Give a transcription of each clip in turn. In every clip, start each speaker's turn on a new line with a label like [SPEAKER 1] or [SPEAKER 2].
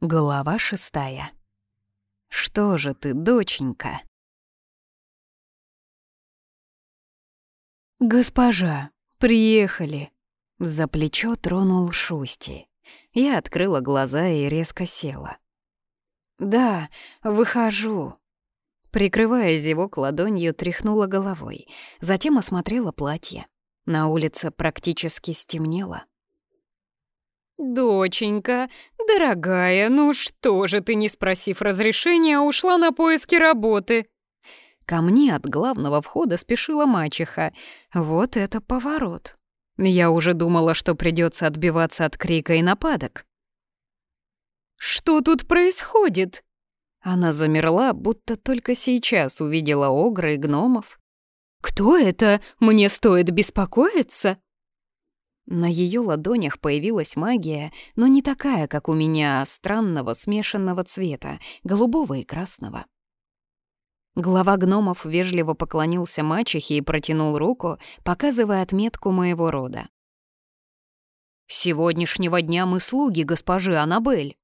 [SPEAKER 1] Глава шестая. Что же ты, доченька? Госпожа, приехали. За плечо тронул Шусти. Я открыла глаза и резко села. Да, выхожу. Прикрывая зевок ладонью, тряхнула головой. Затем осмотрела платье. На улице практически стемнело.
[SPEAKER 2] «Доченька, дорогая, ну что же ты, не спросив разрешения, ушла на поиски работы?»
[SPEAKER 1] Ко мне от главного входа спешила мачеха. Вот это поворот. Я уже думала, что придется отбиваться от крика и нападок.
[SPEAKER 2] «Что тут происходит?»
[SPEAKER 1] Она замерла, будто только сейчас увидела огры и гномов.
[SPEAKER 2] «Кто это? Мне стоит беспокоиться?»
[SPEAKER 1] На ее ладонях появилась магия, но не такая, как у меня, странного смешанного цвета, голубого и красного. Глава гномов вежливо поклонился мачехе и протянул руку, показывая отметку моего рода.
[SPEAKER 2] «С сегодняшнего дня мы слуги госпожи Аннабель».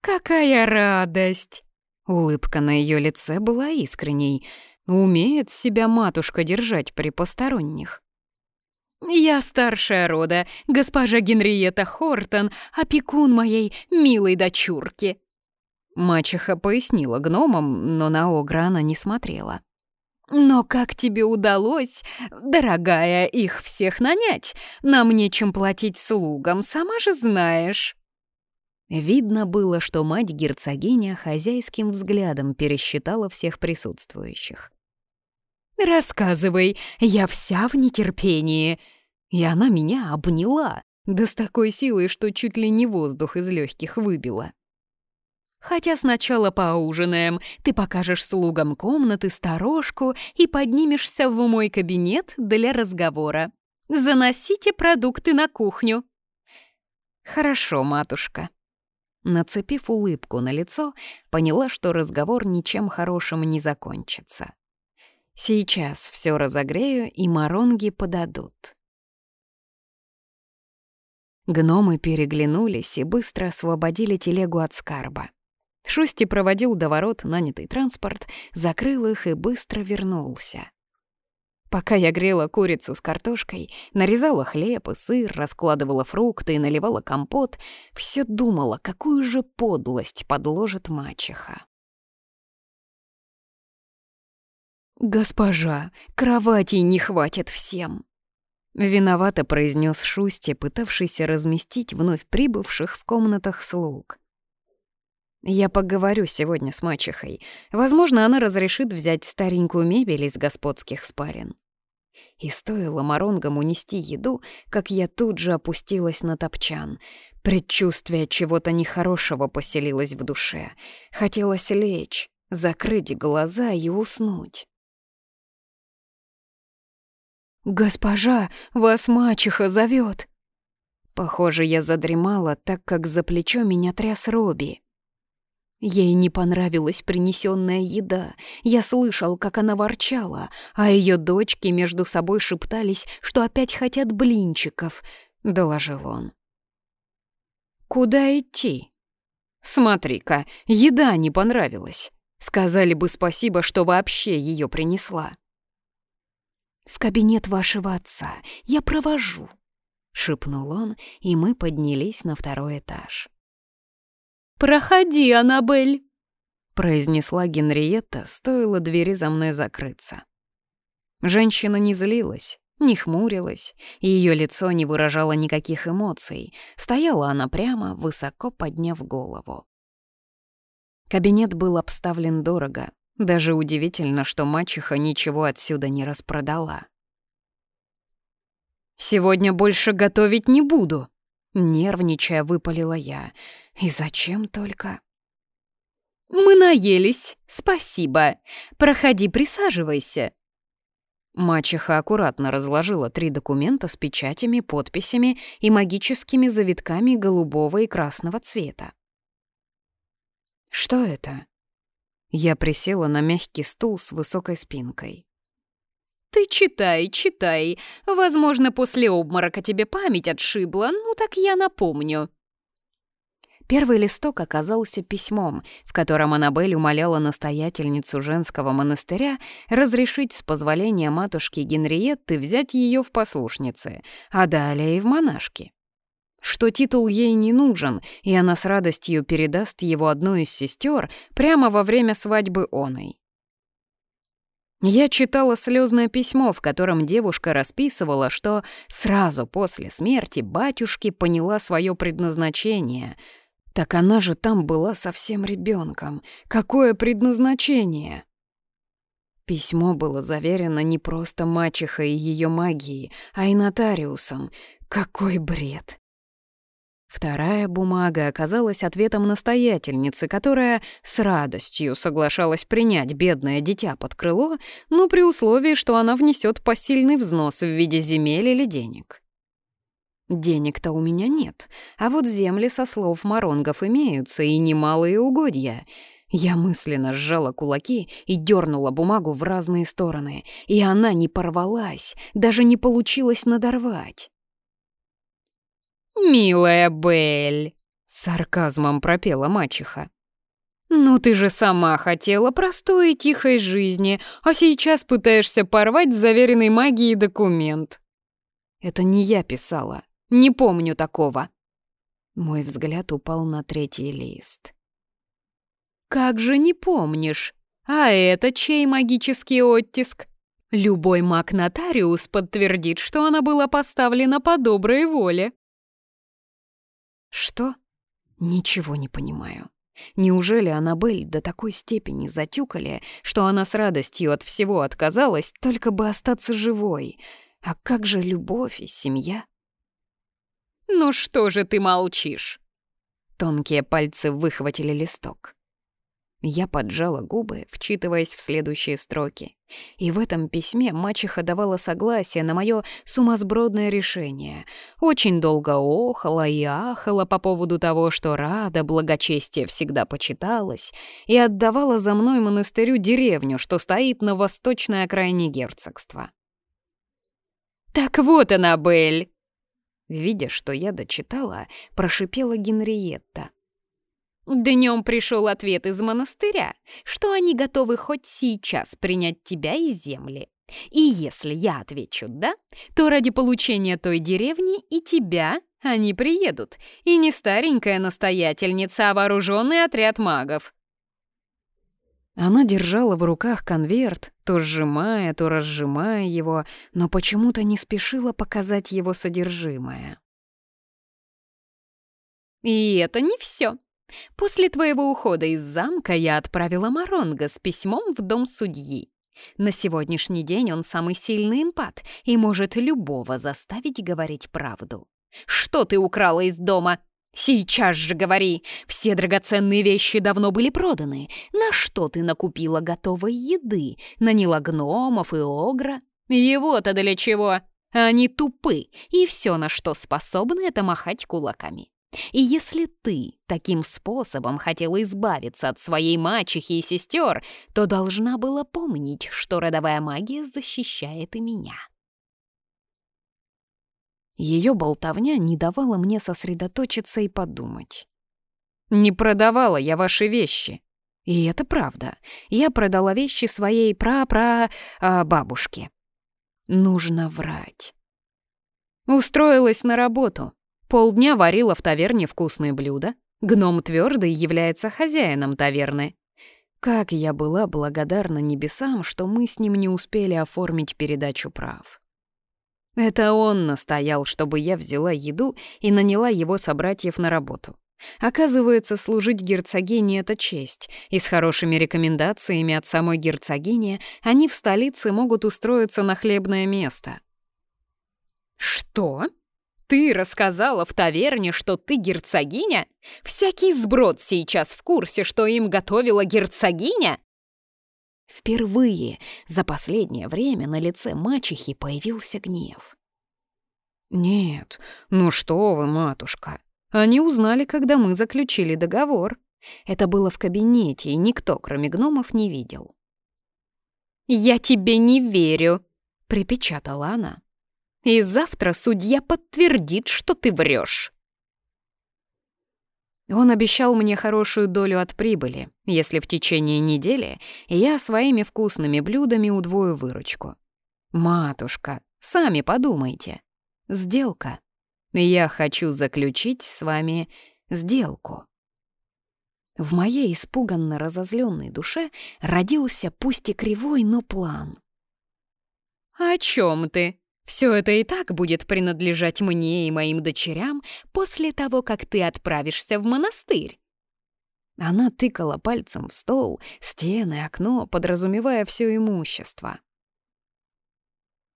[SPEAKER 2] «Какая радость!»
[SPEAKER 1] Улыбка на ее лице была искренней. Умеет себя матушка держать при посторонних.
[SPEAKER 2] «Я старшая рода, госпожа Генриетта Хортон, опекун моей милой дочурки».
[SPEAKER 1] Мачеха пояснила гномам, но на Огра она не смотрела.
[SPEAKER 2] «Но как тебе удалось, дорогая, их всех нанять? Нам нечем платить слугам, сама же знаешь».
[SPEAKER 1] Видно было, что мать-герцогиня хозяйским взглядом пересчитала всех присутствующих.
[SPEAKER 2] «Рассказывай, я вся в нетерпении!» И она меня обняла, да с такой силой, что чуть ли не воздух из легких выбила. Хотя сначала поужинаем, ты покажешь слугам комнаты, сторожку и поднимешься в мой кабинет для разговора. Заносите продукты на кухню.
[SPEAKER 1] Хорошо, матушка. Нацепив улыбку на лицо, поняла, что разговор ничем хорошим не закончится. Сейчас все разогрею, и моронги подадут. Гномы переглянулись и быстро освободили телегу от скарба. Шусти проводил до ворот нанятый транспорт, закрыл их и быстро вернулся. Пока я грела курицу с картошкой, нарезала хлеб и сыр, раскладывала фрукты и наливала компот, все думала, какую же подлость подложит мачеха. «Госпожа, кроватей не хватит всем!» Виновато произнес Шусти, пытавшийся разместить вновь прибывших в комнатах слуг. Я поговорю сегодня с мачехой. Возможно, она разрешит взять старенькую мебель из господских спален. И стоило Маронгам унести еду, как я тут же опустилась на топчан. Предчувствие чего-то нехорошего поселилось в душе. Хотелось лечь, закрыть глаза и уснуть. «Госпожа, вас мачеха зовет!» Похоже, я задремала, так как за плечо меня тряс Робби. Ей не понравилась принесенная еда. Я слышал, как она ворчала, а ее дочки между собой шептались, что опять хотят блинчиков, — доложил он. «Куда идти?» «Смотри-ка, еда не понравилась. Сказали бы спасибо, что вообще ее принесла». «В кабинет вашего отца. Я провожу», — шепнул он, и мы поднялись на второй этаж.
[SPEAKER 2] «Проходи, Аннабель», —
[SPEAKER 1] произнесла Генриетта, стоило двери за мной закрыться. Женщина не злилась, не хмурилась, ее лицо не выражало никаких эмоций. Стояла она прямо, высоко подняв голову. Кабинет был обставлен дорого, даже удивительно, что мачеха ничего отсюда не распродала.
[SPEAKER 2] «Сегодня больше готовить не буду», —
[SPEAKER 1] нервничая выпалила я. «И зачем только?»
[SPEAKER 2] «Мы наелись, спасибо. Проходи, присаживайся».
[SPEAKER 1] Мачеха аккуратно разложила три документа с печатями, подписями и магическими завитками голубого и красного цвета. «Что это?» Я присела на мягкий стул с высокой спинкой.
[SPEAKER 2] «Ты читай, читай. Возможно, после обморока тебе память отшибла, ну так я напомню».
[SPEAKER 1] Первый листок оказался письмом, в котором Аннабель умоляла настоятельницу женского монастыря разрешить с позволения матушки Генриетты взять ее в послушницы, а далее и в монашки. Что титул ей не нужен, и она с радостью передаст его одной из сестер прямо во время свадьбы оной. Я читала слезное письмо, в котором девушка расписывала, что сразу после смерти батюшки поняла свое предназначение — так она же там была совсем ребенком. Какое предназначение? Письмо было заверено не просто мачехой и ее магией, а и нотариусом. Какой бред! Вторая бумага оказалась ответом настоятельницы, которая с радостью соглашалась принять бедное дитя под крыло, но при условии, что она внесет посильный взнос в виде земель или денег. Денег-то у меня нет, а вот земли со слов моронгов имеются и немалые угодья. Я мысленно сжала кулаки и дернула бумагу в разные стороны, и она не порвалась, даже не получилось надорвать. «Милая Белль!» — с сарказмом пропела мачеха. «Ну ты же сама хотела простой и тихой жизни, а сейчас пытаешься порвать заверенный магией документ». «Это не я писала, не помню такого». Мой взгляд упал на третий лист. «Как же не помнишь? А это чей магический оттиск?» Любой маг-нотариус подтвердит, что она была поставлена по доброй воле. Что? Ничего не понимаю. Неужели Аннабель до такой степени затюкали, что она с радостью от всего отказалась, только бы остаться живой? А как же любовь и семья? «Ну что же ты молчишь?» Тонкие пальцы выхватили листок. Я поджала губы, вчитываясь в следующие строки. И в этом письме мачеха давала согласие на мое сумасбродное решение. Очень долго охала и ахала по поводу того, что рада, благочестие всегда почиталась, и отдавала за мной монастырю деревню, что стоит на восточной окраине герцогства. «Так вот она, Белль!» Видя, что я дочитала, прошипела Генриетта. Днем пришел ответ из монастыря, что они готовы хоть сейчас принять тебя и земли. И если я отвечу «да», то ради получения той деревни и тебя они приедут. И не старенькая настоятельница, а вооруженный отряд магов. Она держала в руках конверт, то сжимая, то разжимая его, но почему-то не спешила показать его содержимое. «И это не все. После твоего ухода из замка я отправила Маронга с письмом в дом судьи. На сегодняшний день он самый сильный импат и может любого заставить говорить правду. Что ты украла из дома? Сейчас же говори! Все драгоценные вещи давно были проданы. На что ты накупила готовой еды? Наняла гномов и огра? Его-то для чего? Они тупы, и все, на что способны, это махать кулаками. И если ты таким способом хотела избавиться от своей мачехи и сестер, то должна была помнить, что родовая магия защищает и меня. Ее болтовня не давала мне сосредоточиться и подумать. «Не продавала я ваши вещи». И это правда. Я продала вещи своей пра-пра-бабушке. Нужно врать. Устроилась на работу. Полдня варила в таверне вкусные блюда. Гном твердый является хозяином таверны. Как я была благодарна небесам, что мы с ним не успели оформить передачу прав. Это он настоял, чтобы я взяла еду и наняла его собратьев на работу. Оказывается, служить герцогине — это честь, и с хорошими рекомендациями от самой герцогини они в столице могут устроиться на хлебное место. «Что? Ты рассказала в таверне, что ты герцогиня? Всякий сброд сейчас в курсе, что им готовила герцогиня?» Впервые за последнее время на лице мачехи появился гнев. «Нет, ну что вы, матушка. Они узнали, когда мы заключили договор. Это было в кабинете, и никто, кроме гномов, не видел». «Я тебе не верю», — припечатала она. «И завтра судья подтвердит, что ты врешь. Он обещал мне хорошую долю от прибыли, если в течение недели я своими вкусными блюдами удвою выручку. Матушка, сами подумайте. Сделка. Я хочу заключить с вами сделку. В моей испуганно разозленной душе родился пусть и кривой, но план.
[SPEAKER 2] «О чем ты? Все это и так будет принадлежать мне и моим дочерям после того, как ты отправишься в монастырь».
[SPEAKER 1] Она тыкала пальцем в стол, стены, окно, подразумевая все имущество.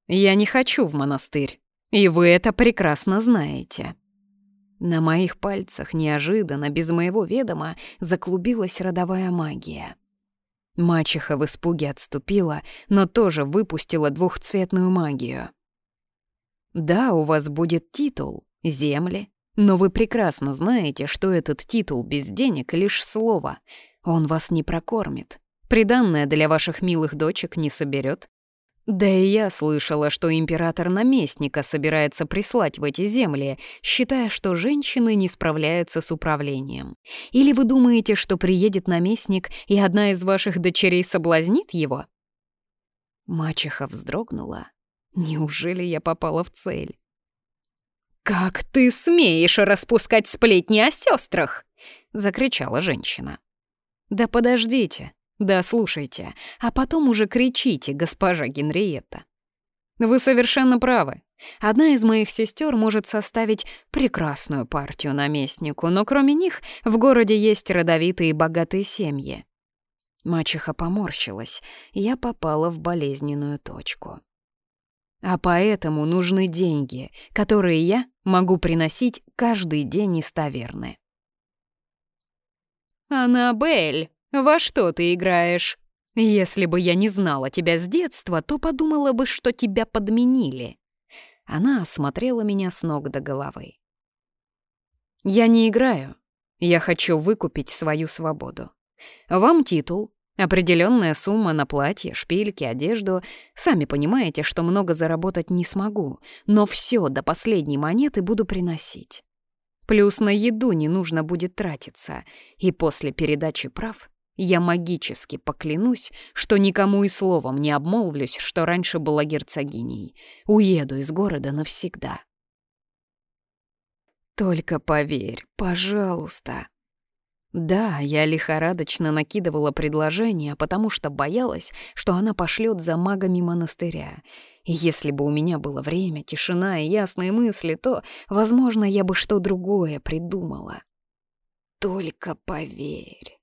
[SPEAKER 1] «Я не хочу в монастырь, и вы это прекрасно знаете», на моих пальцах неожиданно, без моего ведома, заклубилась родовая магия. Мачеха в испуге отступила, но тоже выпустила двухцветную магию. «Да, у вас будет титул, земли, но вы прекрасно знаете, что этот титул без денег — лишь слово. Он вас не прокормит. Приданное для ваших милых дочек не соберет, да и я слышала, что император наместника собирается прислать в эти земли, считая, что женщины не справляются с управлением. Или вы думаете, что приедет наместник, и одна из ваших дочерей соблазнит его? Мачеха вздрогнула. Неужели я попала в цель?
[SPEAKER 2] «Как ты смеешь распускать сплетни о сестрах? закричала женщина.
[SPEAKER 1] «Да подождите, да, слушайте, а потом уже кричите, госпожа Генриетта. Вы совершенно правы. Одна из моих сестер может составить прекрасную партию наместнику, но кроме них в городе есть родовитые и богатые семьи. Мачеха поморщилась, я попала в болезненную точку. А поэтому нужны деньги, которые я могу приносить каждый день из таверны.
[SPEAKER 2] «Аннабель!» «Во что ты играешь? Если бы я не знала тебя с детства, то подумала бы, что тебя подменили».
[SPEAKER 1] Она осмотрела меня с ног до головы. «Я не играю. Я хочу выкупить свою свободу. Вам титул, определенная сумма на платье, шпильки, одежду. Сами понимаете, что много заработать не смогу, но все до последней монеты буду приносить. Плюс на еду не нужно будет тратиться, и после передачи прав я магически поклянусь, что никому и словом не обмолвлюсь, что раньше была герцогиней. Уеду из города навсегда. Только поверь, пожалуйста. Да, я лихорадочно накидывала предложение, потому что боялась, что она пошлет за магами монастыря. И если бы у меня было время, тишина и ясные мысли, то, возможно, я бы что другое придумала. Только поверь.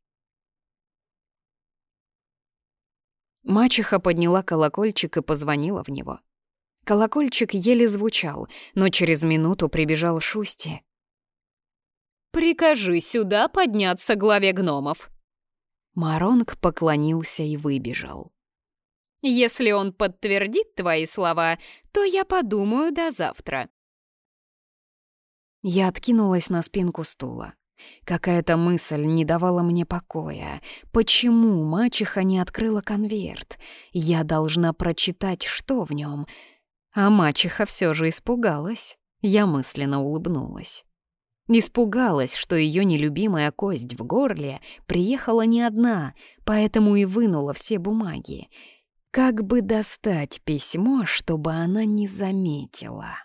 [SPEAKER 1] Мачеха подняла колокольчик и позвонила в него. Колокольчик еле звучал, но через минуту прибежал Шусти.
[SPEAKER 2] «Прикажи сюда подняться главе гномов».
[SPEAKER 1] Маронг поклонился и выбежал.
[SPEAKER 2] «Если он подтвердит твои слова, то я подумаю до завтра».
[SPEAKER 1] Я откинулась на спинку стула. Какая-то мысль не давала мне покоя. Почему мачеха не открыла конверт? Я должна прочитать, что в нем. А мачеха все же испугалась. Я мысленно улыбнулась. Испугалась, что ее нелюбимая кость в горле приехала не одна, поэтому и вынула все бумаги. Как бы достать письмо, чтобы она не заметила?